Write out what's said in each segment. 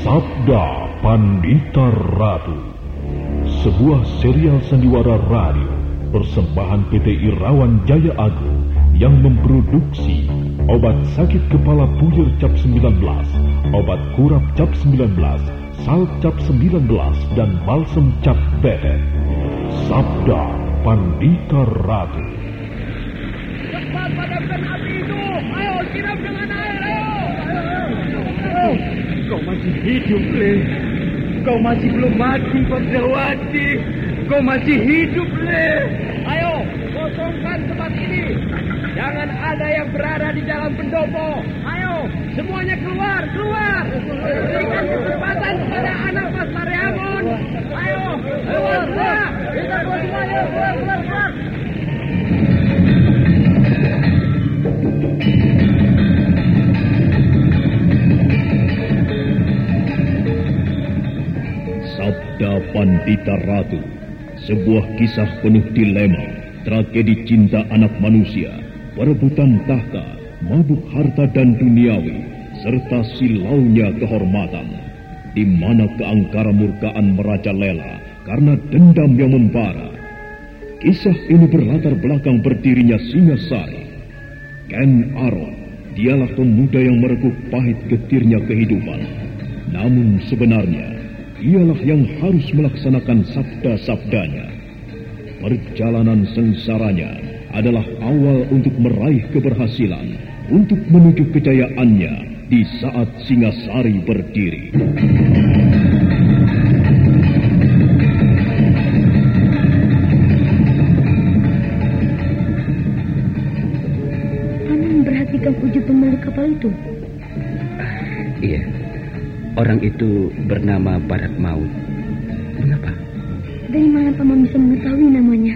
Sabda Pandita Ratu. Sebuah serial sandiwara radio Persembahan PT Irawan Jaya Agung Yang memproduksi Obat sakit kepala puyir cap 19 Obat kurap cap 19 Sal cap 19 Dan balsem cap betet Sabda Pandita Ratu Cepat padamkan api itu. Ayo, siram dengan air. Ayo. ayo. Kau masih hidup, Le. Kau masih belum mati, Padrawati. Kau masih hidup, Le. Ayo, kosongkan tempat ini. Jangan ada yang berada di dalam pendopo. Ayo, semuanya keluar, keluar. Berikan kesempatan kepada anak Mas Mariamun. Ayo, keluar, keluar. Kita keluar semuanya, keluar, keluar, keluar. Sabda Pandita Ratu Sebuah kisah penuh dilema Tragedi cinta anak manusia Perebutan tahta Mabuk harta dan duniawi Serta silaunya kehormatan di mana keangkara murkaan merajalela karena dendam yang membara. Kisah ini berlatar belakang berdirinya Singasari. Ken Aron, dialah pemuda yang merekuk pahit getirnya kehidupan. Namun sebenarnya, ialah yang harus melaksanakan sabda-sabdanya. Perjalanan sengsaranya adalah awal untuk meraih keberhasilan, untuk menuju kejayaannya di saat Singasari berdiri. Paman memperhatikan wujud pemilik kapal itu. Iya. Orang itu bernama Barat Maut. Mengapa? Dari mana paman bisa mengetahui namanya?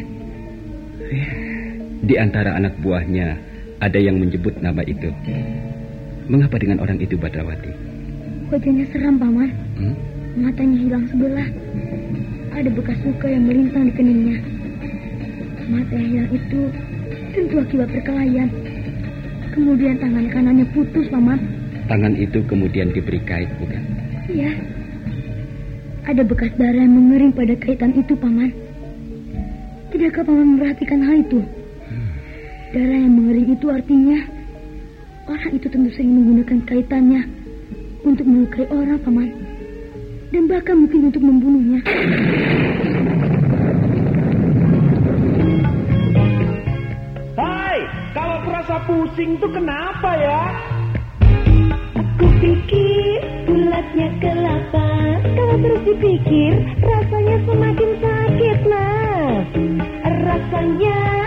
Di antara anak buahnya ada yang menyebut nama itu. Mengapa dengan orang itu Badrawati? Wajahnya seram paman. Hmm? Matanya hilang sebelah. Ada bekas luka yang melintang di keningnya. Mata yang hilang itu tentu akibat perkelahian. Kemudian tangan kanannya putus, paman. Tangan itu kemudian diberi kait, bukan? Iya. Ada bekas darah yang mengering pada kaitan itu, paman. Tidakkah paman memperhatikan hal itu? Darah yang mengering itu artinya orang itu tentu sering menggunakan kaitannya untuk melukai orang, paman. Dan bahkan mungkin untuk membunuhnya. Hai, kalau merasa pusing itu kenapa ya? Aku pikir bulatnya kelapa Kalau terus dipikir rasanya semakin sakit mas Rasanya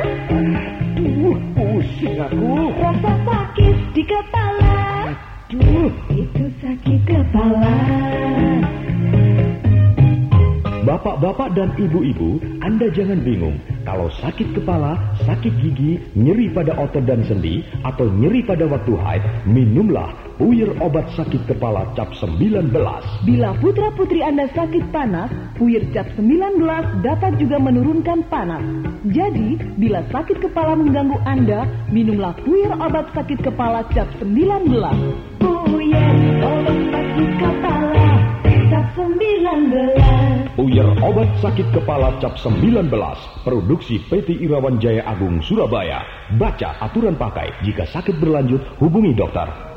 aku. rasa sakit di kepala Duh, Itu sakit kepala Bapak-bapak dan ibu-ibu, Anda jangan bingung. Kalau sakit kepala, sakit gigi, nyeri pada otot dan sendi, atau nyeri pada waktu haid, minumlah Puyer obat sakit kepala cap 19. Bila putra-putri Anda sakit panas, Puyer Cap 19 dapat juga menurunkan panas. Jadi, bila sakit kepala mengganggu Anda, minumlah Puyer obat sakit kepala Cap 19. Puyer obat sakit kepala Cap 19 Puyer obat sakit kepala cap 19. Produksi PT Irawan Jaya Agung Surabaya. Baca aturan pakai. Jika sakit berlanjut, hubungi dokter.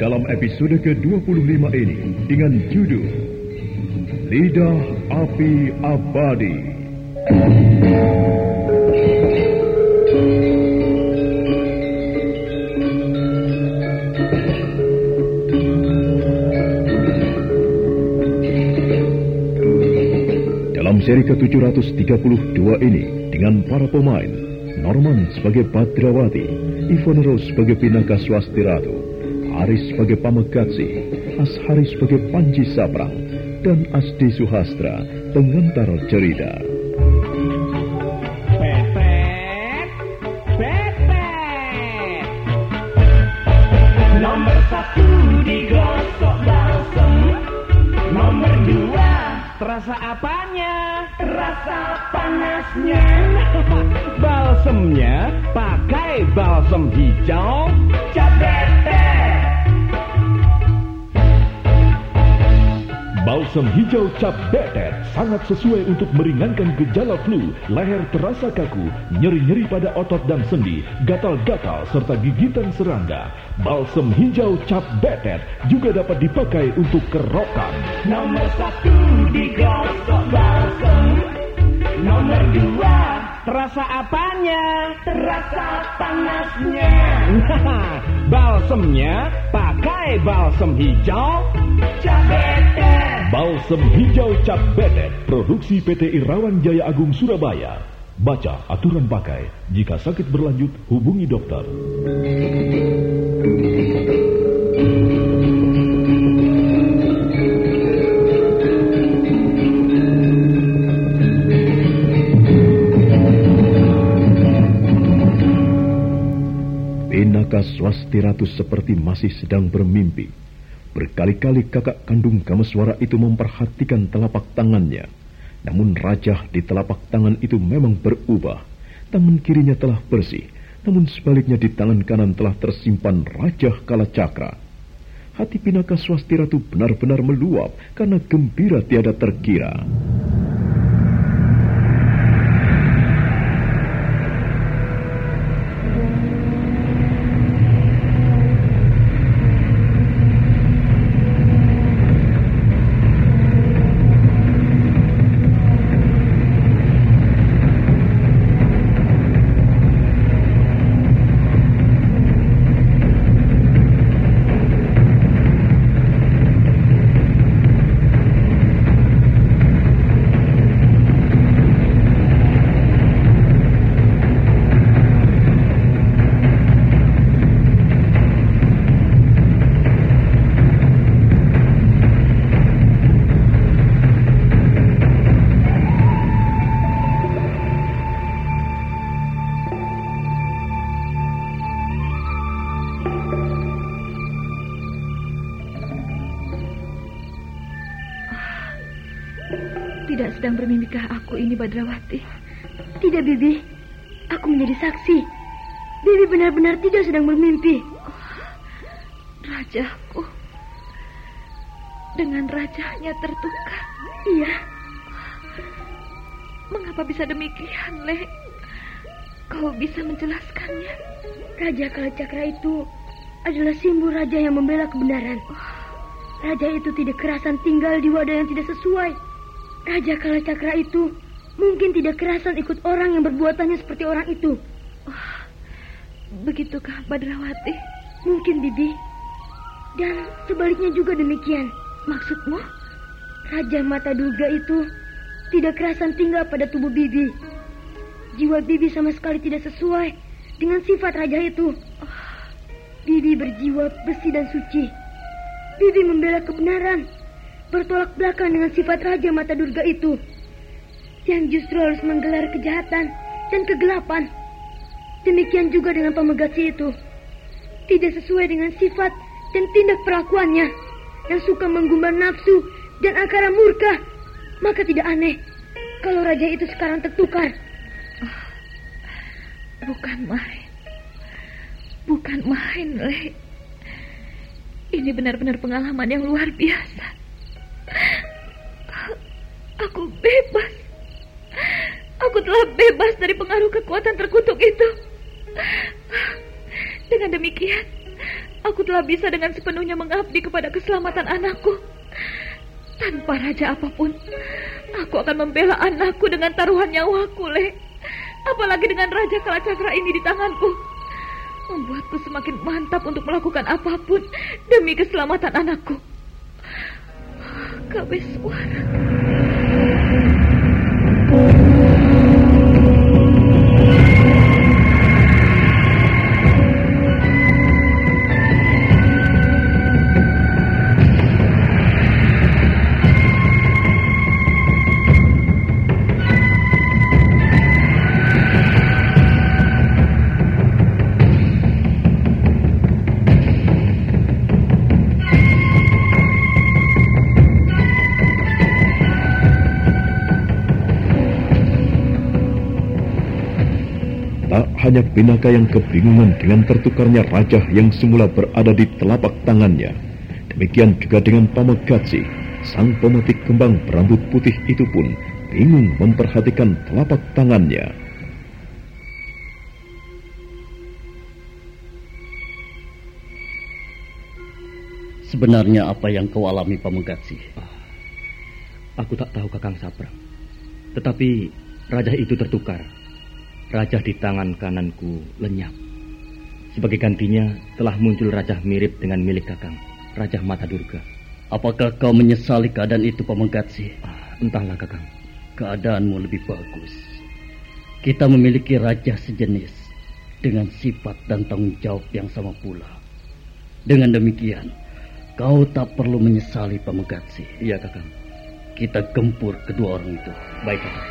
Dalam episode ke-25 ini dengan judul Lidah Api Abadi. Dalam seri ke-17 732 ini dengan para pemain Norman sebagai Badrawati, Ivonero sebagai Pinaka Swastiratu, Aris sebagai Pamegatsi, Ashari sebagai Panji Saprang, dan Asdi Suhastra pengantar cerita. Pepet. Nomor satu digosok balsem. Nomor dua terasa apanya? Rasa panasnya. Balsemnya pakai balsem hijau. Cabete. Balsam hijau cap betet sangat sesuai untuk meringankan gejala flu, leher terasa kaku, nyeri-nyeri pada otot dan sendi, gatal-gatal serta gigitan serangga. Balsam hijau cap betet juga dapat dipakai untuk kerokan. Nomor satu digosok balsem. Nomor dua terasa apanya? Terasa panasnya. Balsemnya pakai balsem hijau. Cabete. Balsam hijau cap betet produksi PT Irawan Jaya Agung Surabaya. Baca aturan pakai. Jika sakit berlanjut, hubungi dokter. Pinaka Swastiratu seperti masih sedang bermimpi. Berkali-kali kakak kandung Kameswara itu memperhatikan telapak tangannya. Namun rajah di telapak tangan itu memang berubah. Tangan kirinya telah bersih, namun sebaliknya di tangan kanan telah tersimpan rajah kala cakra. Hati Pinaka Swastiratu benar-benar meluap karena gembira tiada terkira. Ini Badrawati? Tidak, Bibi. Aku menjadi saksi. Bibi benar-benar tidak sedang bermimpi. rajaku. Dengan rajanya tertukar. Iya. Mengapa bisa demikian, Le? Kau bisa menjelaskannya? Raja Kalacakra itu adalah simbol raja yang membela kebenaran. Raja itu tidak kerasan tinggal di wadah yang tidak sesuai. Raja Kalacakra itu mungkin tidak kerasan ikut orang yang berbuatannya seperti orang itu. begitukah Badrawati? Mungkin, Bibi. Dan sebaliknya juga demikian. Maksudmu? Raja Mata Durga itu tidak kerasan tinggal pada tubuh Bibi. Jiwa Bibi sama sekali tidak sesuai dengan sifat raja itu. Bibi berjiwa besi dan suci. Bibi membela kebenaran bertolak belakang dengan sifat Raja Mata Durga itu. Yang justru harus menggelar kejahatan dan kegelapan. Demikian juga dengan pamegasi itu. Tidak sesuai dengan sifat dan tindak perlakuannya. Yang suka menggumbar nafsu dan akara murka. Maka tidak aneh kalau raja itu sekarang tertukar. bukan main. Bukan main, Le. Ini benar-benar pengalaman yang luar biasa. Aku bebas. Aku telah bebas dari pengaruh kekuatan terkutuk itu. Dengan demikian, aku telah bisa dengan sepenuhnya mengabdi kepada keselamatan anakku. Tanpa raja apa pun, aku akan membela anakku dengan taruhan nyawaku, Le. Apalagi dengan raja kalacakra ini di tanganku. Membuatku semakin mantap untuk melakukan apa pun demi keselamatan anakku. Kabeh suara. Hanya Pinaka yang kebingungan dengan tertukarnya raja yang semula berada di telapak tangannya. Demikian juga dengan Pamegatsi, sang pemetik kembang berambut putih itu pun bingung memperhatikan telapak tangannya. Sebenarnya apa yang kau alami Pamegatsi? Aku tak tahu Kakang Saprang. Tetapi raja itu tertukar. Raja di tangan kananku lenyap. Sebagai gantinya telah muncul raja mirip dengan milik Kakang, Raja Mata Durga. Apakah kau menyesali keadaan itu Pamegatsi? Ah, entahlah Kakang. Keadaanmu lebih bagus. Kita memiliki raja sejenis dengan sifat dan tanggung jawab yang sama pula. Dengan demikian, kau tak perlu menyesali Pamegatsi. Iya Kakang. Kita gempur kedua orang itu. Baik Kakang.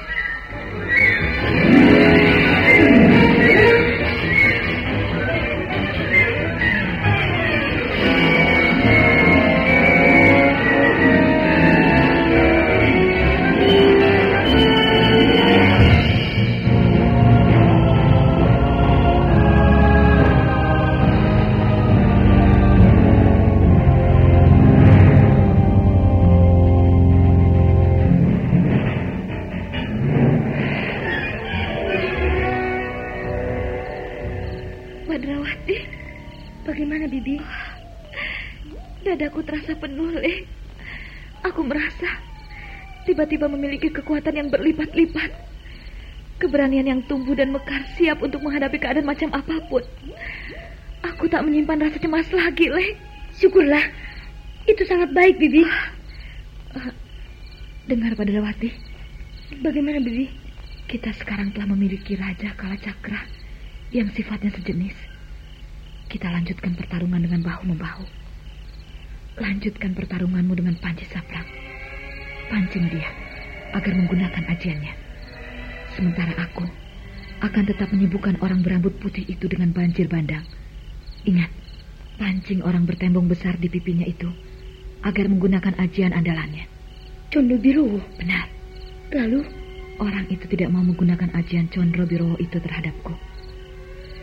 Tiba-tiba memiliki kekuatan yang berlipat-lipat. Keberanian yang tumbuh dan mekar siap untuk menghadapi keadaan macam apa pun. Aku tak menyimpan rasa cemas lagi, Le. Syukurlah. Itu sangat baik, Bibi. Uh, dengar, Badrawati. Bagaimana, Bibi? Kita sekarang telah memiliki Raja Kalacakra yang sifatnya sejenis. Kita lanjutkan pertarungan dengan bahu-membahu. Lanjutkan pertarunganmu dengan Panji Saprang. Pancing dia agar menggunakan ajiannya. Sementara aku akan tetap menyibukkan orang berambut putih itu dengan banjir bandang. Ingat, pancing orang bertembong besar di pipinya itu agar menggunakan ajian andalannya. Condo Birowo? Benar. Lalu? Orang itu tidak mau menggunakan ajian Condro Birowo itu terhadapku.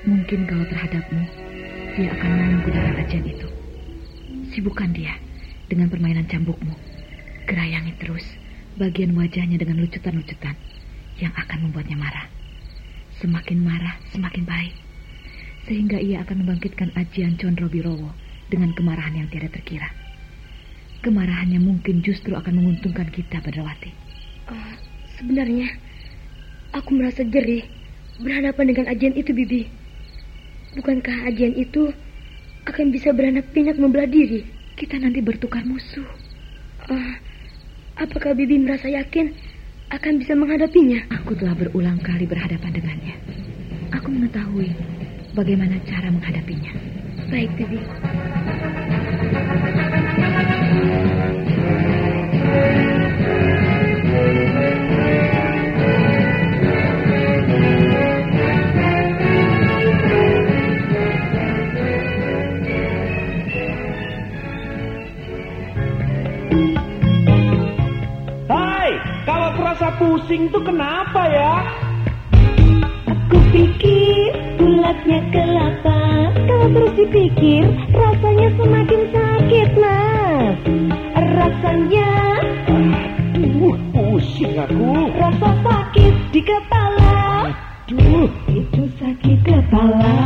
Mungkin kalau terhadapmu, dia akan mau menggunakan ajian itu. Sibukkan dia dengan permainan cambukmu. Gerayangi terus bagian wajahnya dengan lucutan-lucutan yang akan membuatnya marah. Semakin marah, semakin baik. Sehingga ia akan membangkitkan ajian Condro Birowo dengan kemarahan yang tiada terkira. Kemarahannya mungkin justru akan menguntungkan kita, Badrawati. Uh, sebenarnya, aku merasa jerih berhadapan dengan ajian itu, Bibi. Bukankah ajian itu akan bisa beranak pinak membelah diri? Kita nanti bertukar musuh. Uh, apakah Bibi merasa yakin akan bisa menghadapinya? Aku telah berulang kali berhadapan dengannya. Aku mengetahui bagaimana cara menghadapinya. Baik, Bibi. Pusing tuh kenapa ya? Aku pikir bulatnya kelapa. Kalau terus dipikir rasanya semakin sakit mas. Rasanya Uh, pusing aku. rasa sakit di kepala. Duh, Itu sakit kepala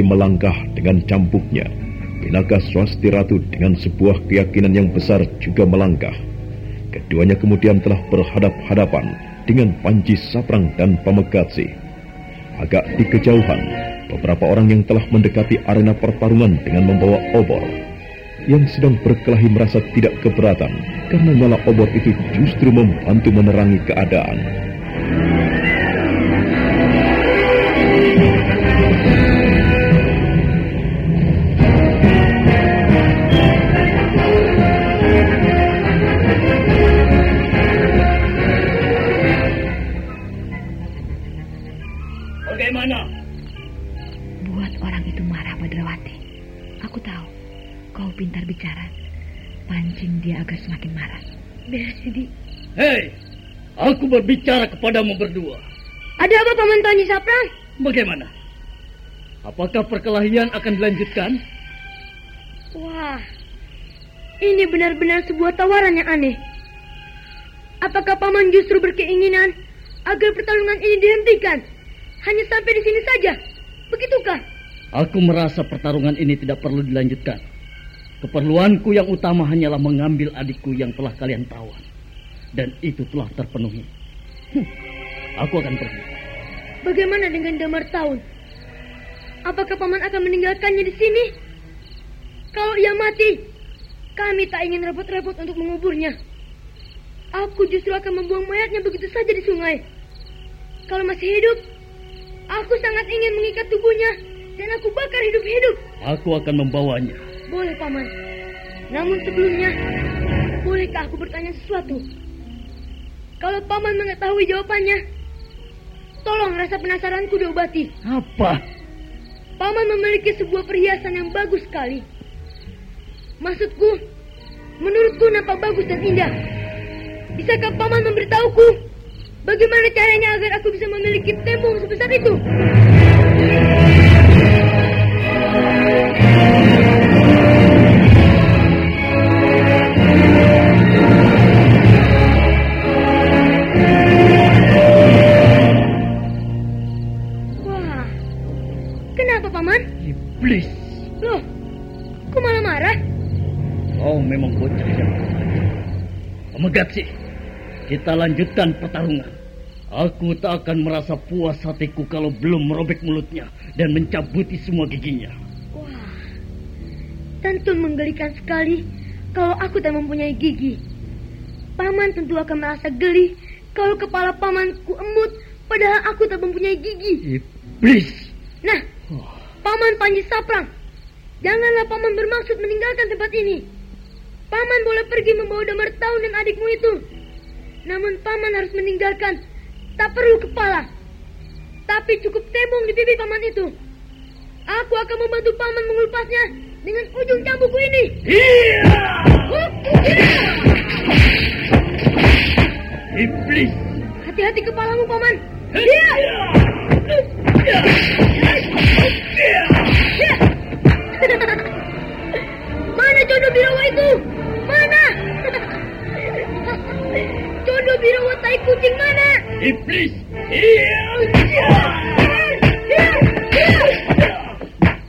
Melangkah dengan campuknya. Pinaka Swasti Ratu dengan sebuah keyakinan yang besar juga melangkah. Keduanya kemudian telah berhadap-hadapan dengan Panji Saprang dan Pamegatsi. Agak di kejauhan, beberapa orang yang telah mendekati arena pertarungan dengan membawa obor. Yang sedang berkelahi merasa tidak keberatan karena nyala obor itu justru membantu menerangi keadaan. Dia agar semakin marah. Beres, Bibi. Hei, aku berbicara kepadamu berdua. Ada apa Paman Panji Saprang? Bagaimana? Apakah perkelahian akan dilanjutkan? Wah, ini benar-benar sebuah tawaran yang aneh. Apakah Paman justru berkeinginan agar pertarungan ini dihentikan? Hanya sampai di sini saja. Begitukah? Aku merasa pertarungan ini tidak perlu dilanjutkan. Keperluanku yang utama hanyalah mengambil adikku yang telah kalian tawan. Dan itu telah terpenuhi. Hm, aku akan pergi. Bagaimana dengan Damar Tahun? Apakah Paman akan meninggalkannya di sini? Kalau ia mati, kami tak ingin repot-repot untuk menguburnya. Aku justru akan membuang mayatnya begitu saja di sungai. Kalau masih hidup, aku sangat ingin mengikat tubuhnya dan aku bakar hidup-hidup. Aku akan membawanya. Boleh, Paman. Namun sebelumnya, bolehkah aku bertanya sesuatu? Kalau Paman mengetahui jawabannya, tolong rasa penasaranku diobati. Apa? Paman memiliki sebuah perhiasan yang bagus sekali. Maksudku, menurutku nampak bagus dan indah. Bisakah Paman memberitahuku bagaimana caranya agar aku bisa memiliki tembung sebesar itu? Pemegatsi, kita lanjutkan pertarungan. Aku tak akan merasa puas hatiku kalau belum merobek mulutnya dan mencabuti semua giginya. Wah, tentu menggelikan sekali kalau aku tak mempunyai gigi. Paman tentu akan merasa geli kalau kepala pamanku emut padahal aku tak mempunyai gigi. Iblis. Nah, Paman Panji Saprang, janganlah Paman bermaksud meninggalkan tempat ini. Paman boleh pergi membawa damar tahun dan adikmu itu. Namun Paman harus meninggalkan. Tak perlu kepala. Tapi cukup tembung di pipi Paman itu. Aku akan membantu Paman mengulupasnya dengan ujung cambukku ini. Iblis. Hati-hati kepalamu, Paman. Iya. Mana jodoh birawa itu? Jodoh birawa tai kucing mana? Iblis.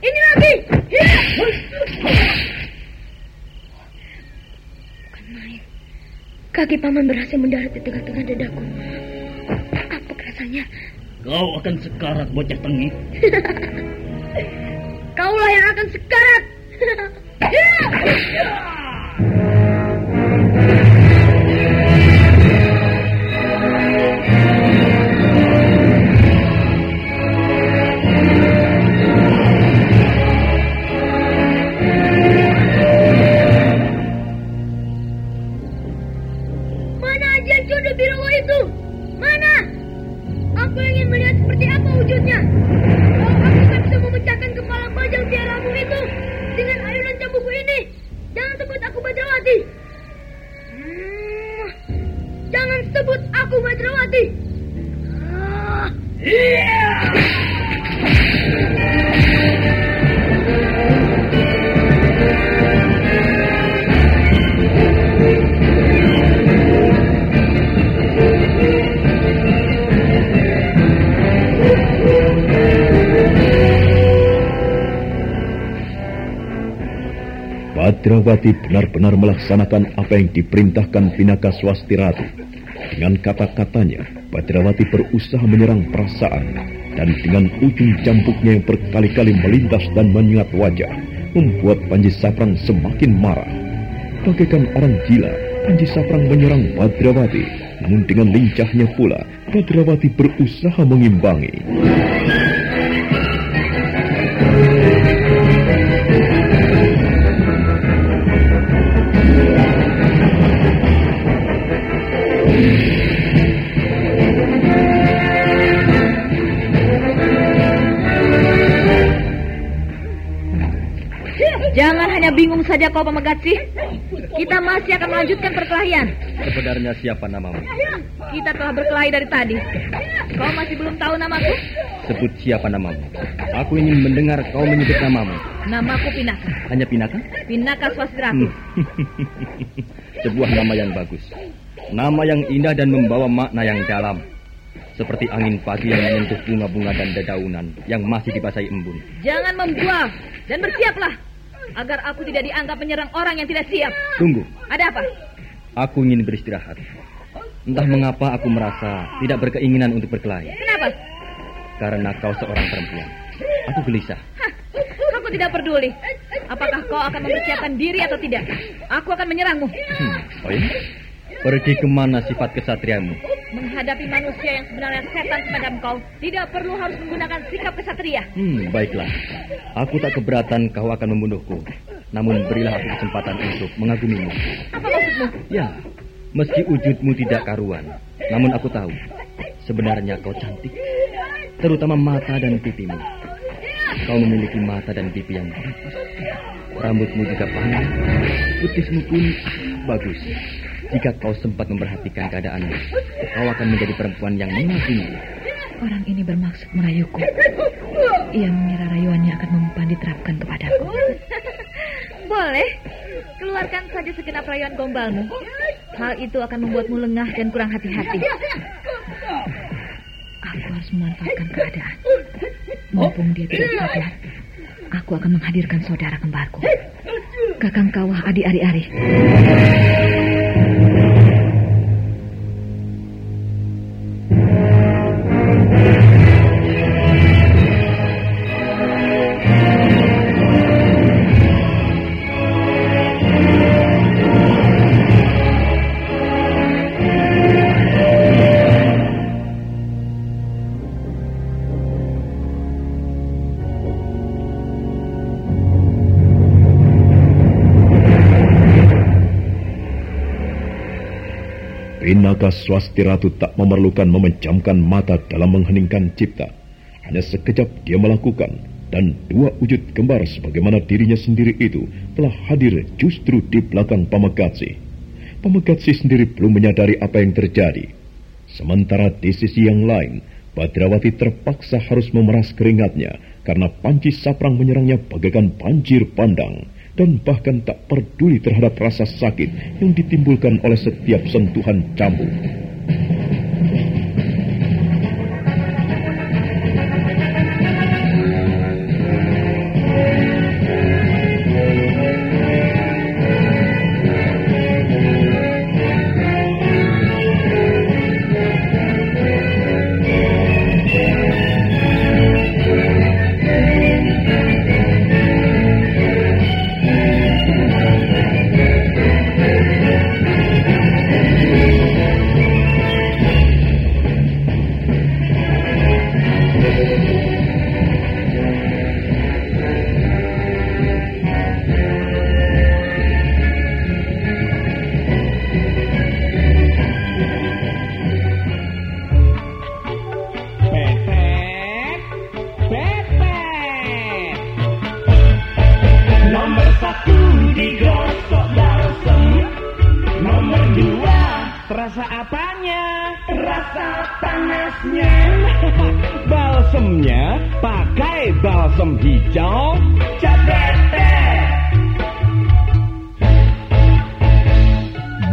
Ini lagi. Bukan main. Kaki paman berhasil mendarat di tengah-tengah dadaku. Apa rasanya? Kau akan sekarat bocah tengik. Kaulah yang akan sekarat. Badrawati benar-benar melaksanakan apa yang diperintahkan Pinaka Swasti Ratu. Dengan kata-katanya, Badrawati berusaha menyerang perasaan dan dengan ujung cambuknya yang berkali-kali melintas dan menyengat wajah, membuat Panji Saprang semakin marah. Bagaikan orang gila, Panji Saprang menyerang Badrawati, namun dengan lincahnya pula, Badrawati berusaha mengimbangi. Jangan hanya bingung saja kau Pamegatsi. Kita masih akan melanjutkan perkelahian. Sebenarnya siapa namamu? Kita telah berkelahi dari tadi. Kau masih belum tahu namaku? Sebut siapa namamu. Aku ingin mendengar kau menyebut namamu. Namaku Pinaka. Hanya Pinaka? Pinaka Swastiratu. Sebuah nama yang bagus. Nama yang indah dan membawa makna yang dalam. Seperti angin pagi yang menyentuh bunga-bunga dan dedaunan yang masih dibasahi embun. Jangan membual dan bersiaplah agar aku tidak dianggap menyerang orang yang tidak siap. Tunggu, Ada apa? aku ingin beristirahat. Entah mengapa aku merasa tidak berkeinginan untuk berkelahi. Kenapa? Karena kau seorang perempuan. Aku gelisah. Hah, aku tidak peduli. Apakah kau akan mempersiapkan diri atau tidak? Aku akan menyerangmu. Hmm, oh ya? Pergi ke mana sifat kesatriamu? Menghadapi manusia yang sebenarnya setan semacam kau, tidak perlu harus menggunakan sikap kesatria. Hmm, baiklah. Aku tak keberatan kau akan membunuhku. Namun berilah aku kesempatan untuk mengagumimu. Apa maksudmu? Ya, meski wujudmu tidak karuan, namun aku tahu sebenarnya kau cantik. Terutama mata dan pipimu. Kau memiliki mata dan pipi yang bagus. Rambutmu juga panjang. Putihmu pun bagus. Jika kau sempat memperhatikan keadaanmu, kau akan menjadi perempuan yang mengagumi. Orang ini bermaksud merayuku. Ia mengira rayuannya akan mempan diterapkan kepadaku. Boleh. Keluarkan saja segenap rayuan gombalmu. Hal itu akan membuatmu lengah dan kurang hati-hati. Aku harus memanfaatkan keadaan. Mumpung dia tidak sadar, aku akan menghadirkan saudara kembarku. Kakang Kawah Adi Ari Ari. Pinaka Swasti Ratu tak memerlukan memejamkan mata dalam mengheningkan cipta. Hanya sekejap dia melakukan, dan dua wujud kembar sebagaimana dirinya sendiri itu telah hadir justru di belakang Pamegatsi. Pamegatsi sendiri belum menyadari apa yang terjadi. Sementara di sisi yang lain, Badrawati terpaksa harus memeras keringatnya karena panci saprang menyerangnya bagaikan banjir pandang dan bahkan tak peduli terhadap rasa sakit yang ditimbulkan oleh setiap sentuhan cambuk. Terasa apanya? rasa panasnya Balsemnya pakai balsem hijau. Cabete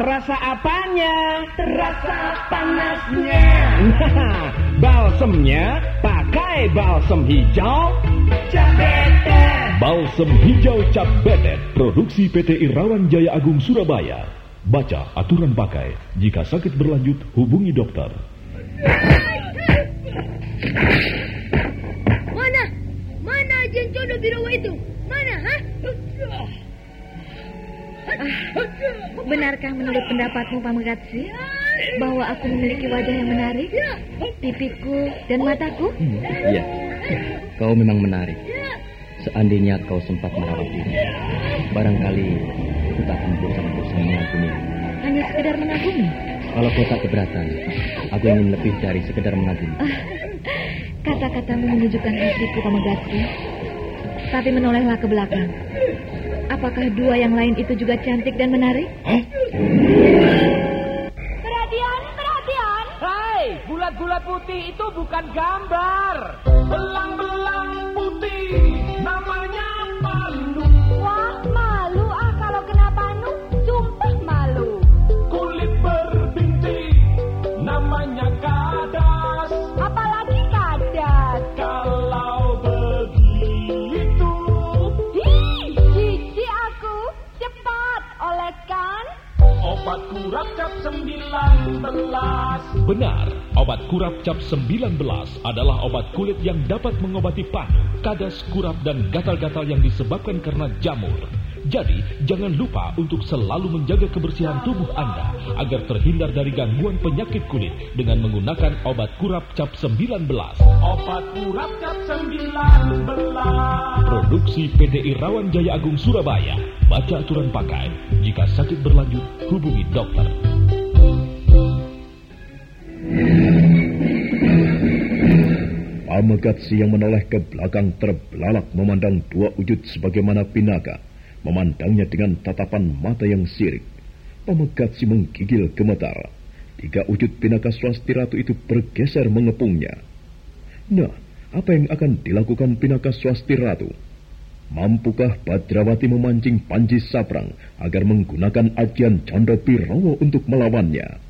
Terasa apanya? terasa panasnya Balsemnya pakai balsem hijau. Cabetet Balsam hijau cap betet produksi PT Irawan Jaya Agung Surabaya. Baca aturan pakai. Jika sakit berlanjut, hubungi dokter. Mana? Mana ajen jodoh birawa itu? Mana, ha? Benarkah menurut pendapatmu, Pamegatsi, bahwa aku memiliki wajah yang menarik, pipiku dan mataku? Hmm, iya, kau memang menarik. Seandainya kau sempat merawat diri, barangkali aku tak akan bosan-bosan mengagumi. Hanya sekedar mengagumi. Kalau kau tak keberatan, aku ingin lebih dari sekedar mengagumi. Kata-katamu menunjukkan hatiku, Pamegatsi. Tapi menolehlah ke belakang. Apakah dua yang lain itu juga cantik dan menarik? Perhatian, perhatian. Hai, bulat-bulat putih itu bukan gambar. Belang-belang putih Benar, obat kurap cap 19 adalah obat kulit yang dapat mengobati panu, kadas, kurap, dan gatal-gatal yang disebabkan karena jamur. Jadi, jangan lupa untuk selalu menjaga kebersihan tubuh Anda agar terhindar dari gangguan penyakit kulit dengan menggunakan obat kurap cap 19. Obat kurap cap 19 Produksi PT Irawan Jaya Agung Surabaya. Baca aturan pakai. Jika sakit berlanjut, hubungi dokter. Pamegatsi yang menoleh ke belakang terbelalak memandang dua wujud sebagaimana pinaka, memandangnya dengan tatapan mata yang sirik. Pamegatsi menggigil gemetar. Tiga wujud pinaka swasti ratu itu bergeser mengepungnya. Nah, apa yang akan dilakukan pinaka swasti ratu? Mampukah Badrawati memancing Panji Saprang agar menggunakan ajian Chandra Birawa untuk melawannya?